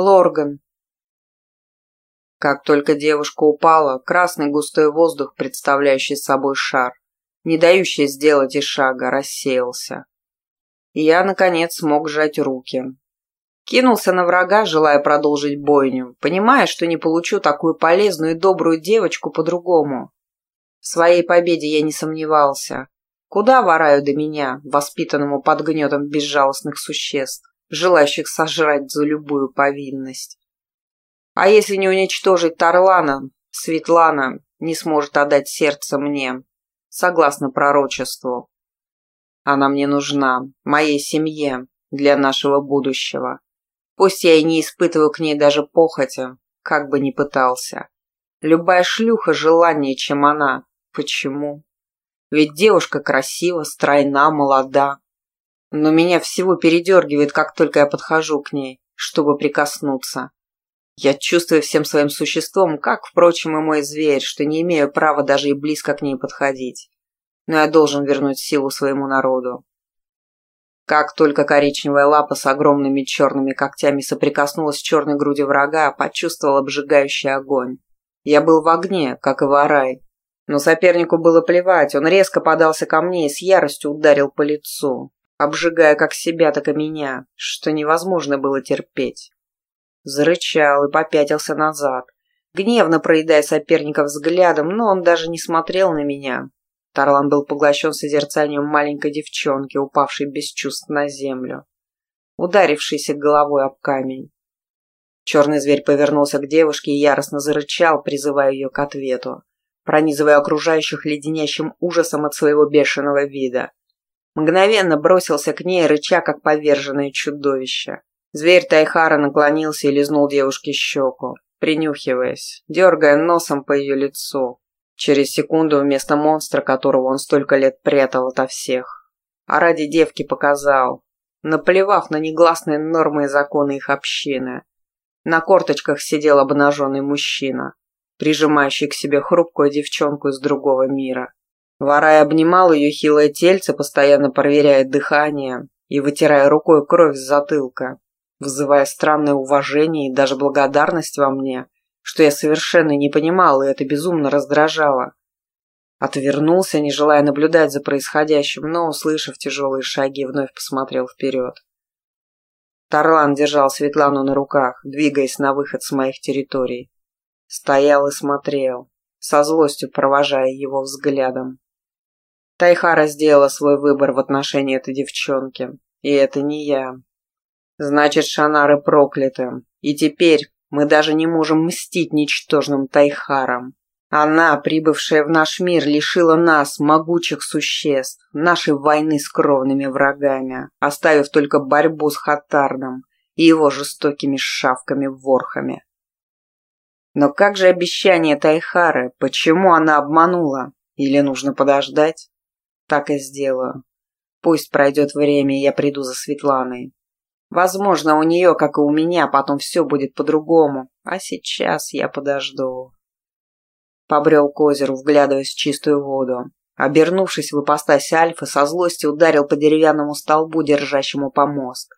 Лорган. Как только девушка упала, красный густой воздух, представляющий собой шар, не дающий сделать и шага, рассеялся. И я, наконец, смог сжать руки. Кинулся на врага, желая продолжить бойню, понимая, что не получу такую полезную и добрую девочку по-другому. В своей победе я не сомневался. Куда вораю до меня, воспитанному под гнетом безжалостных существ, желающих сожрать за любую повинность? А если не уничтожить Тарлана, Светлана не сможет отдать сердце мне, согласно пророчеству. Она мне нужна, моей семье, для нашего будущего. Пусть я и не испытываю к ней даже похоти, как бы ни пытался. Любая шлюха желаннее, чем она. Почему? Ведь девушка красива, стройна, молода. Но меня всего передергивает, как только я подхожу к ней, чтобы прикоснуться. Я чувствую всем своим существом, как, впрочем, и мой зверь, что не имею права даже и близко к ней подходить. Но я должен вернуть силу своему народу. Как только коричневая лапа с огромными черными когтями соприкоснулась с черной грудью врага, почувствовал обжигающий огонь. Я был в огне, как и Варай, но сопернику было плевать, он резко подался ко мне и с яростью ударил по лицу, обжигая как себя, так и меня, что невозможно было терпеть. Зарычал и попятился назад, гневно проедая соперника взглядом, но он даже не смотрел на меня. Тарлан был поглощен созерцанием маленькой девчонки, упавшей без чувств на землю, ударившейся головой об камень. Черный зверь повернулся к девушке и яростно зарычал, призывая ее к ответу пронизывая окружающих леденящим ужасом от своего бешеного вида. Мгновенно бросился к ней, рыча, как поверженное чудовище. Зверь Тайхара наклонился и лизнул девушке щеку, принюхиваясь, дергая носом по ее лицу. Через секунду вместо монстра, которого он столько лет прятал ото всех. А ради девки показал, наплевав на негласные нормы и законы их общины. На корточках сидел обнаженный мужчина, прижимающий к себе хрупкую девчонку из другого мира. Варай обнимал ее хилое тельце, постоянно проверяя дыхание и вытирая рукой кровь с затылка, вызывая странное уважение и даже благодарность во мне, что я совершенно не понимал, и это безумно раздражало. Отвернулся, не желая наблюдать за происходящим, но, услышав тяжелые шаги, вновь посмотрел вперед. Тарлан держал Светлану на руках, двигаясь на выход с моих территорий. Стоял и смотрел, со злостью провожая его взглядом. Тайхара сделала свой выбор в отношении этой девчонки, и это не я. Значит, Шанары прокляты, и теперь мы даже не можем мстить ничтожным Тайхарам. Она, прибывшая в наш мир, лишила нас, могучих существ, нашей войны с кровными врагами, оставив только борьбу с Хатардом и его жестокими шавками-ворхами. Но как же обещание Тайхары? Почему она обманула? Или нужно подождать? Так и сделаю. Пусть пройдет время, и я приду за Светланой. Возможно, у нее, как и у меня, потом все будет по-другому. А сейчас я подожду. Побрел к озеру, вглядываясь в чистую воду. Обернувшись в ипостась Альфы, со злости ударил по деревянному столбу, держащему помост,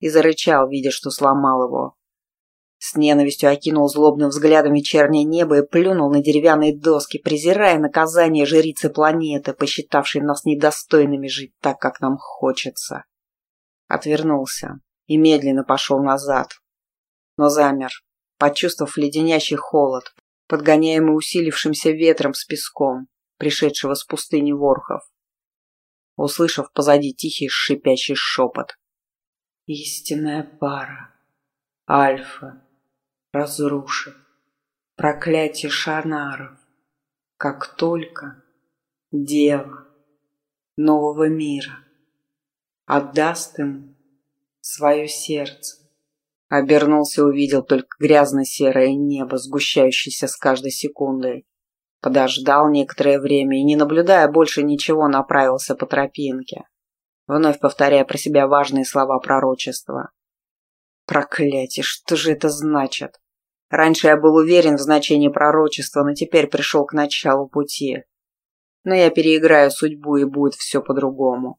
и зарычал, видя, что сломал его. С ненавистью окинул злобным взглядом вечернее небо и плюнул на деревянные доски, презирая наказание жрицы планеты, посчитавшей нас недостойными жить так, как нам хочется. Отвернулся и медленно пошел назад. Но замер, почувствовав леденящий холод, подгоняемый усилившимся ветром с песком, пришедшего с пустыни ворхов. Услышав позади тихий шипящий шепот. «Истинная пара. Альфа разрушит проклятие шанаров, как только дело нового мира отдаст ему свое сердце. Обернулся и увидел только грязно-серое небо, сгущающееся с каждой секундой. Подождал некоторое время и, не наблюдая больше ничего, направился по тропинке, вновь повторяя про себя важные слова пророчества. Проклятие, что же это значит? Раньше я был уверен в значении пророчества, но теперь пришел к началу пути. Но я переиграю судьбу, и будет все по-другому.